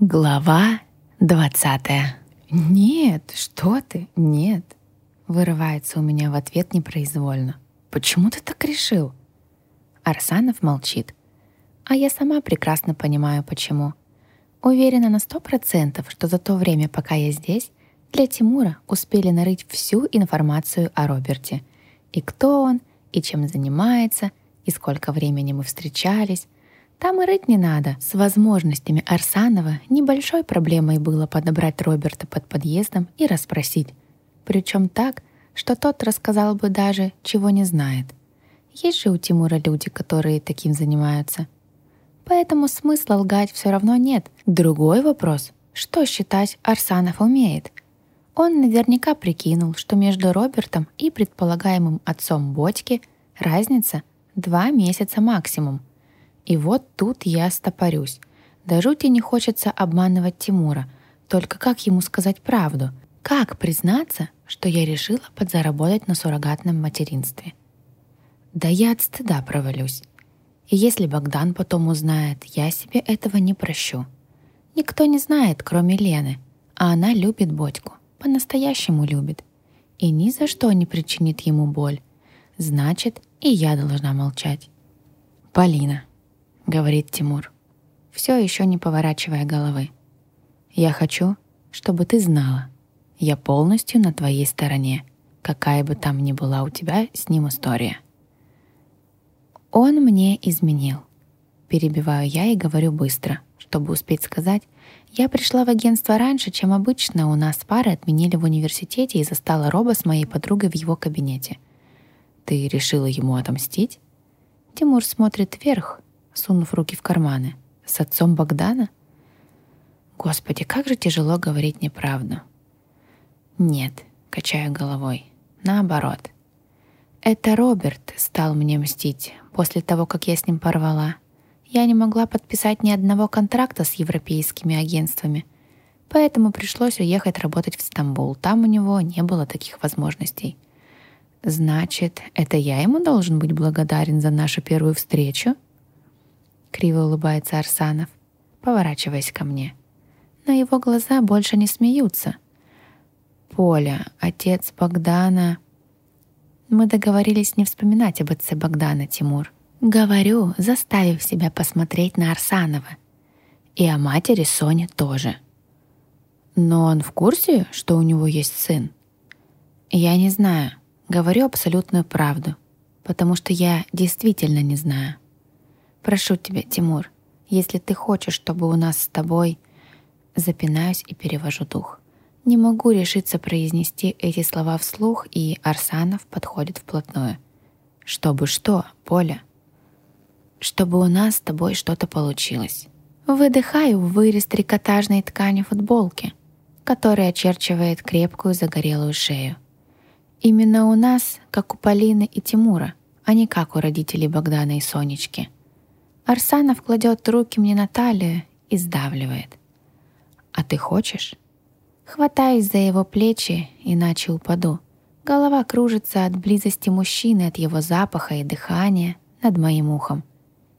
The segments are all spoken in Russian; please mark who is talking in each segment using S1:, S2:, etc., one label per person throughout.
S1: Глава двадцатая. «Нет, что ты, нет!» Вырывается у меня в ответ непроизвольно. «Почему ты так решил?» Арсанов молчит. А я сама прекрасно понимаю, почему. Уверена на сто процентов, что за то время, пока я здесь, для Тимура успели нарыть всю информацию о Роберте. И кто он, и чем занимается, и сколько времени мы встречались. Там и рыть не надо. С возможностями Арсанова небольшой проблемой было подобрать Роберта под подъездом и расспросить. Причем так, что тот рассказал бы даже, чего не знает. Есть же у Тимура люди, которые таким занимаются — поэтому смысла лгать все равно нет. Другой вопрос — что считать Арсанов умеет? Он наверняка прикинул, что между Робертом и предполагаемым отцом Бодьки разница два месяца максимум. И вот тут я стопорюсь. До жути не хочется обманывать Тимура. Только как ему сказать правду? Как признаться, что я решила подзаработать на суррогатном материнстве? Да я от стыда провалюсь. И если Богдан потом узнает, я себе этого не прощу. Никто не знает, кроме Лены, а она любит Бодьку, по-настоящему любит. И ни за что не причинит ему боль. Значит, и я должна молчать. «Полина», — говорит Тимур, все еще не поворачивая головы. «Я хочу, чтобы ты знала, я полностью на твоей стороне, какая бы там ни была у тебя с ним история». Он мне изменил. Перебиваю я и говорю быстро, чтобы успеть сказать. Я пришла в агентство раньше, чем обычно. У нас пары отменили в университете и застала Роба с моей подругой в его кабинете. Ты решила ему отомстить? Тимур смотрит вверх, сунув руки в карманы. С отцом Богдана? Господи, как же тяжело говорить неправду. Нет, качаю головой. Наоборот. Это Роберт стал мне мстить после того, как я с ним порвала. Я не могла подписать ни одного контракта с европейскими агентствами, поэтому пришлось уехать работать в Стамбул. Там у него не было таких возможностей. Значит, это я ему должен быть благодарен за нашу первую встречу? Криво улыбается Арсанов, поворачиваясь ко мне. Но его глаза больше не смеются. Поля, отец Богдана... Мы договорились не вспоминать об отце Богдана, Тимур. Говорю, заставив себя посмотреть на Арсанова. И о матери Соне тоже. Но он в курсе, что у него есть сын? Я не знаю. Говорю абсолютную правду. Потому что я действительно не знаю. Прошу тебя, Тимур, если ты хочешь, чтобы у нас с тобой... Запинаюсь и перевожу дух. Не могу решиться произнести эти слова вслух, и Арсанов подходит вплотную. «Чтобы что, Поля?» «Чтобы у нас с тобой что-то получилось». Выдыхаю в вырез трикотажной ткани футболки, которая очерчивает крепкую загорелую шею. Именно у нас, как у Полины и Тимура, а не как у родителей Богдана и Сонечки. Арсанов кладет руки мне на талию и сдавливает. «А ты хочешь?» Хватаюсь за его плечи, иначе упаду. Голова кружится от близости мужчины, от его запаха и дыхания над моим ухом.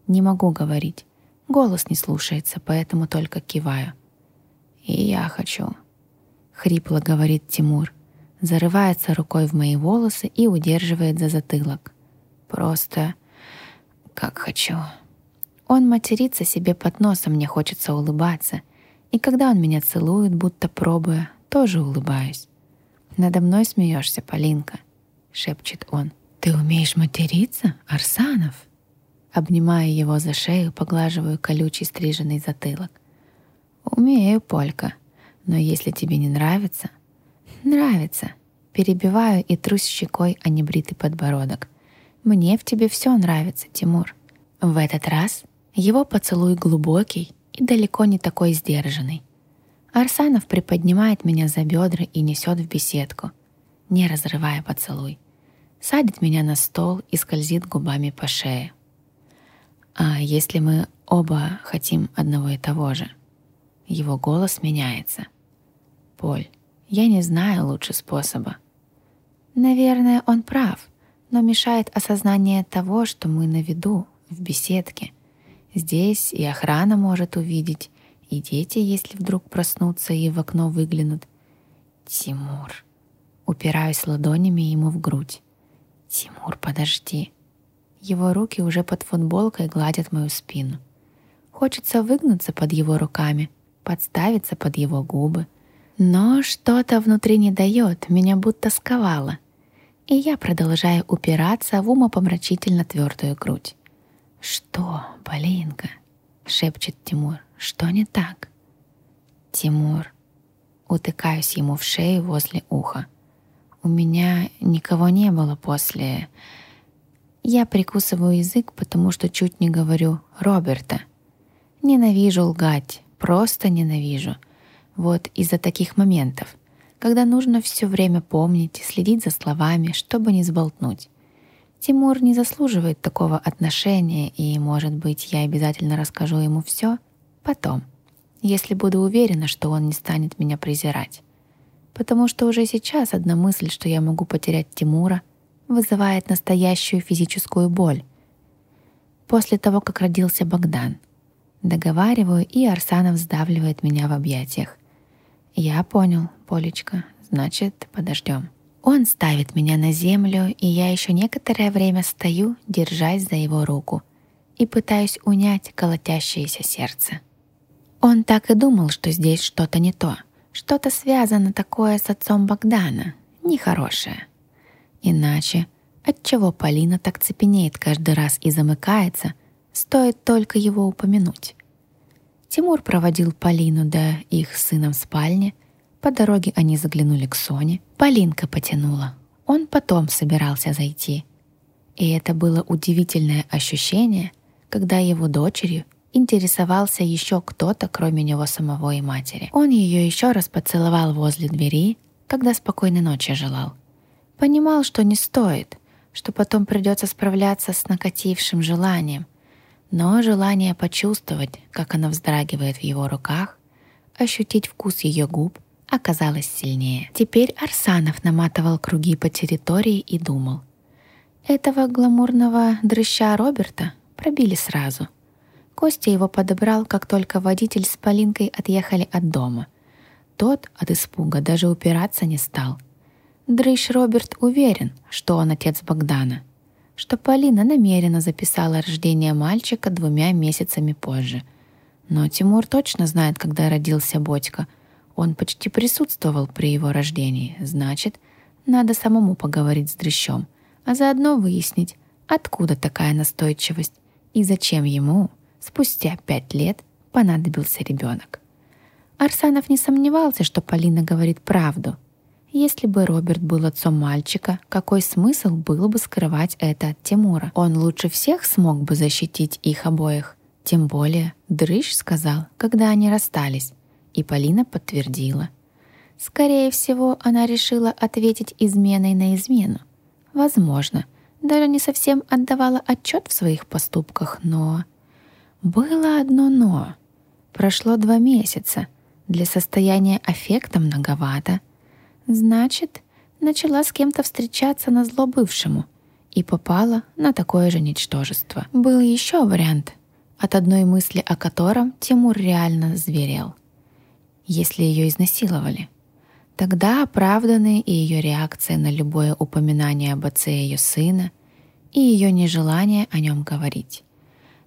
S1: Не могу говорить. Голос не слушается, поэтому только киваю. «И я хочу», — хрипло говорит Тимур. Зарывается рукой в мои волосы и удерживает за затылок. «Просто как хочу». Он матерится себе под носом, мне хочется улыбаться. И когда он меня целует, будто пробуя, тоже улыбаюсь. «Надо мной смеешься, Полинка», — шепчет он. «Ты умеешь материться, Арсанов?» Обнимая его за шею, поглаживаю колючий стриженный затылок. «Умею, Полька, но если тебе не нравится...» «Нравится». Перебиваю и трусь щекой о небритый подбородок. «Мне в тебе все нравится, Тимур». В этот раз его поцелуй глубокий, и далеко не такой сдержанный. Арсанов приподнимает меня за бедра и несет в беседку, не разрывая поцелуй. Садит меня на стол и скользит губами по шее. А если мы оба хотим одного и того же? Его голос меняется. Поль, я не знаю лучше способа. Наверное, он прав, но мешает осознание того, что мы на виду, в беседке — Здесь и охрана может увидеть, и дети, если вдруг проснутся и в окно выглянут. Тимур. Упираюсь ладонями ему в грудь. Тимур, подожди. Его руки уже под футболкой гладят мою спину. Хочется выгнуться под его руками, подставиться под его губы. Но что-то внутри не дает, меня будто сковало. И я продолжаю упираться в умопомрачительно твердую грудь. «Что, Полинка?» — шепчет Тимур. «Что не так?» «Тимур». Утыкаюсь ему в шею возле уха. «У меня никого не было после...» Я прикусываю язык, потому что чуть не говорю «Роберта». Ненавижу лгать, просто ненавижу. Вот из-за таких моментов, когда нужно все время помнить, следить за словами, чтобы не сболтнуть. Тимур не заслуживает такого отношения, и, может быть, я обязательно расскажу ему все потом, если буду уверена, что он не станет меня презирать. Потому что уже сейчас одна мысль, что я могу потерять Тимура, вызывает настоящую физическую боль. После того, как родился Богдан. Договариваю, и Арсанов сдавливает меня в объятиях. Я понял, Полечка, значит, подождем. Он ставит меня на землю, и я еще некоторое время стою, держась за его руку, и пытаюсь унять колотящееся сердце. Он так и думал, что здесь что-то не то, что-то связано такое с отцом Богдана, нехорошее. Иначе, отчего Полина так цепенеет каждый раз и замыкается, стоит только его упомянуть. Тимур проводил Полину до их сыном в спальне. По дороге они заглянули к Соне. Полинка потянула. Он потом собирался зайти. И это было удивительное ощущение, когда его дочерью интересовался еще кто-то, кроме него самого и матери. Он ее еще раз поцеловал возле двери, когда спокойной ночи желал. Понимал, что не стоит, что потом придется справляться с накатившим желанием. Но желание почувствовать, как она вздрагивает в его руках, ощутить вкус ее губ, оказалось сильнее. Теперь Арсанов наматывал круги по территории и думал. Этого гламурного дрыща Роберта пробили сразу. Костя его подобрал, как только водитель с Полинкой отъехали от дома. Тот от испуга даже упираться не стал — Дрыщ Роберт уверен, что он отец Богдана, что Полина намеренно записала рождение мальчика двумя месяцами позже. Но Тимур точно знает, когда родился Бодька. Он почти присутствовал при его рождении. Значит, надо самому поговорить с Дрыщом, а заодно выяснить, откуда такая настойчивость и зачем ему, спустя пять лет, понадобился ребенок. Арсанов не сомневался, что Полина говорит правду — если бы Роберт был отцом мальчика, какой смысл было бы скрывать это от Тимура? Он лучше всех смог бы защитить их обоих. Тем более, Дрыщ сказал, когда они расстались, и Полина подтвердила. Скорее всего, она решила ответить изменой на измену. Возможно, даже не совсем отдавала отчет в своих поступках, но... Было одно «но». Прошло два месяца. Для состояния аффекта многовато — Значит, начала с кем-то встречаться на зло бывшему и попала на такое же ничтожество. Был еще вариант, от одной мысли о котором Тимур реально зверел. Если ее изнасиловали. Тогда оправданы и ее реакция на любое упоминание об отце ее сына, и ее нежелание о нем говорить.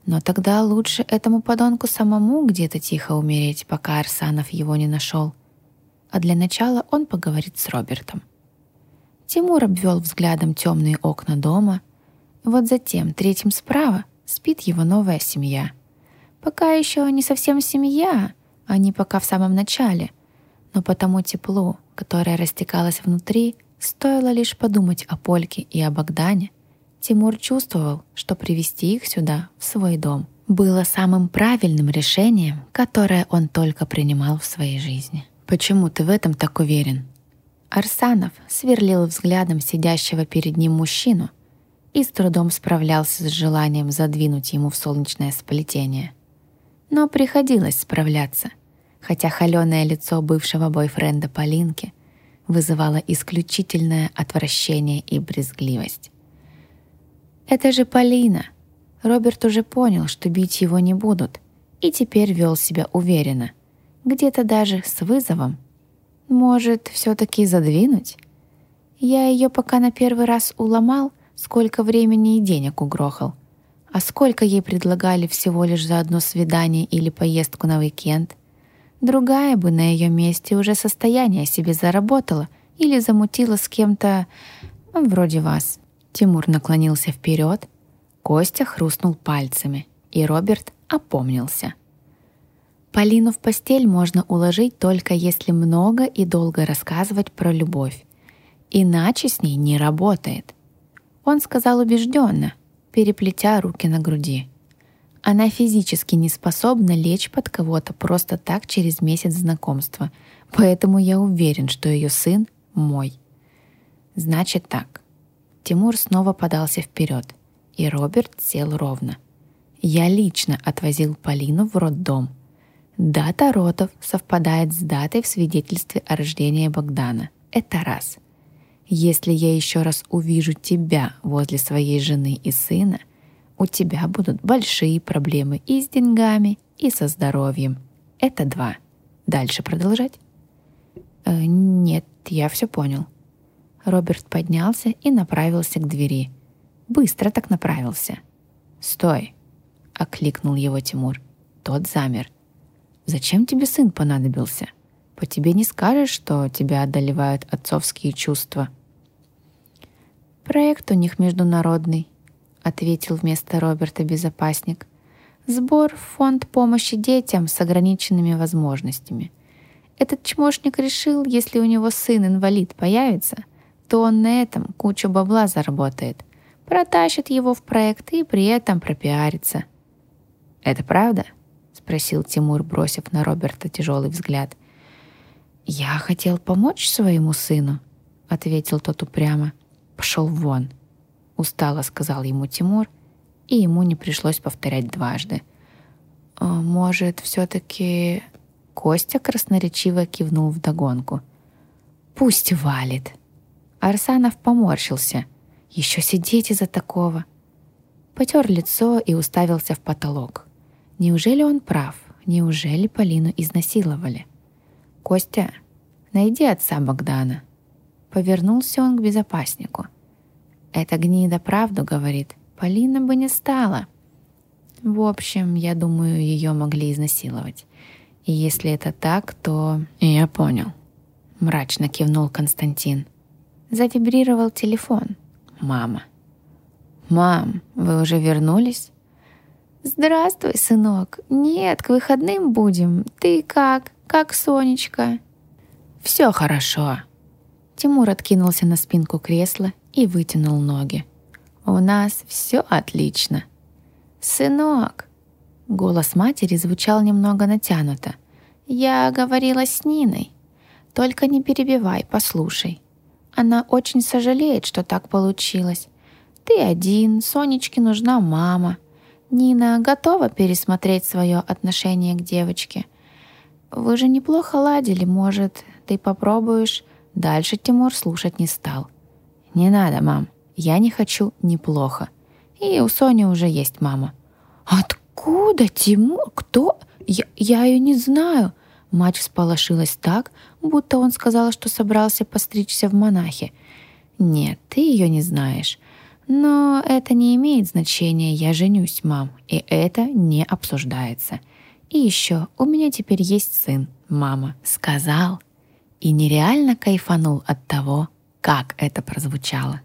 S1: Но тогда лучше этому подонку самому где-то тихо умереть, пока Арсанов его не нашел — а для начала он поговорит с Робертом. Тимур обвел взглядом темные окна дома. Вот затем, третьим справа, спит его новая семья. Пока еще не совсем семья, они пока в самом начале, но по тому теплу, которое растекалось внутри, стоило лишь подумать о Польке и о Богдане, Тимур чувствовал, что привести их сюда, в свой дом, было самым правильным решением, которое он только принимал в своей жизни. Почему ты в этом так уверен? Арсанов сверлил взглядом сидящего перед ним мужчину и с трудом справлялся с желанием задвинуть ему в солнечное сплетение. Но приходилось справляться, хотя холеное лицо бывшего бойфренда Полинки вызывало исключительное отвращение и брезгливость. «Это же Полина!» Роберт уже понял, что бить его не будут, и теперь вел себя уверенно, где-то даже с вызовом. Может, все-таки задвинуть? Я ее пока на первый раз уломал, сколько времени и денег угрохал. А сколько ей предлагали всего лишь за одно свидание или поездку на уикенд? Другая бы на ее месте уже состояние себе заработала или замутила с кем-то вроде вас. Тимур наклонился вперед, Костя хрустнул пальцами, и Роберт опомнился. Полину в постель можно уложить только если много и долго рассказывать про любовь. Иначе с ней не работает. Он сказал убежденно, переплетя руки на груди. Она физически не способна лечь под кого-то просто так через месяц знакомства, поэтому я уверен, что ее сын мой. Значит так. Тимур снова подался вперед, и Роберт сел ровно. Я лично отвозил Полину в роддом. Дата родов совпадает с датой в свидетельстве о рождении Богдана. Это раз. Если я еще раз увижу тебя возле своей жены и сына — у тебя будут большие проблемы и с деньгами, и со здоровьем. Это два. Дальше продолжать? Э, нет, я все понял. Роберт поднялся и направился к двери. Быстро так направился. «Стой!» — окликнул его Тимур. Тот замер. «Зачем тебе сын понадобился? По тебе не скажешь, что тебя одолевают отцовские чувства?» «Проект у них международный. — ответил вместо Роберта безопасник. «Сбор в фонд помощи детям с ограниченными возможностями. Этот чмошник решил, если у него сын-инвалид появится, то он на этом кучу бабла заработает, протащит его в проект и при этом пропиарится». «Это правда?» — спросил Тимур, бросив на Роберта тяжелый взгляд. «Я хотел помочь своему сыну», — ответил тот упрямо. «Пошел вон» устало сказал ему Тимур, и ему не пришлось повторять дважды. «А, «Может, все-таки...» Костя красноречиво кивнул вдогонку. «Пусть валит!» Арсанов поморщился. «Еще сидеть из-за такого!» Потер лицо и уставился в потолок. Неужели он прав? Неужели Полину изнасиловали? «Костя, найди отца Богдана». Повернулся он к безопаснику. Эта гнида правду говорит. Полина бы не стала. В общем, я думаю, ее могли изнасиловать. И если это так, то... Я понял. Мрачно кивнул Константин. Завибрировал телефон. Мама. «Мам, вы уже вернулись?» «Здравствуй, сынок. Нет, к выходным будем. Ты как? Как Сонечка?» «Все хорошо». Тимур откинулся на спинку кресла и вытянул ноги. «У нас все отлично». «Сынок!» Голос матери звучал немного натянуто. «Я говорила с Ниной. Только не перебивай, послушай. Она очень сожалеет, что так получилось. Ты один, Сонечке нужна мама. Нина готова пересмотреть свое отношение к девочке. Вы же неплохо ладили, может, ты попробуешь?» Дальше Тимур слушать не стал. «Не надо, мам. Я не хочу неплохо. И у Сони уже есть мама». «Откуда, Тимур? Кто? Я, я ее не знаю». Мать всполошилась так, будто он сказал, что собрался постричься в монахе. «Нет, ты ее не знаешь. Но это не имеет значения, я женюсь, мам, и это не обсуждается. И еще, у меня теперь есть сын, мама, сказал. И нереально кайфанул от того, как это прозвучало.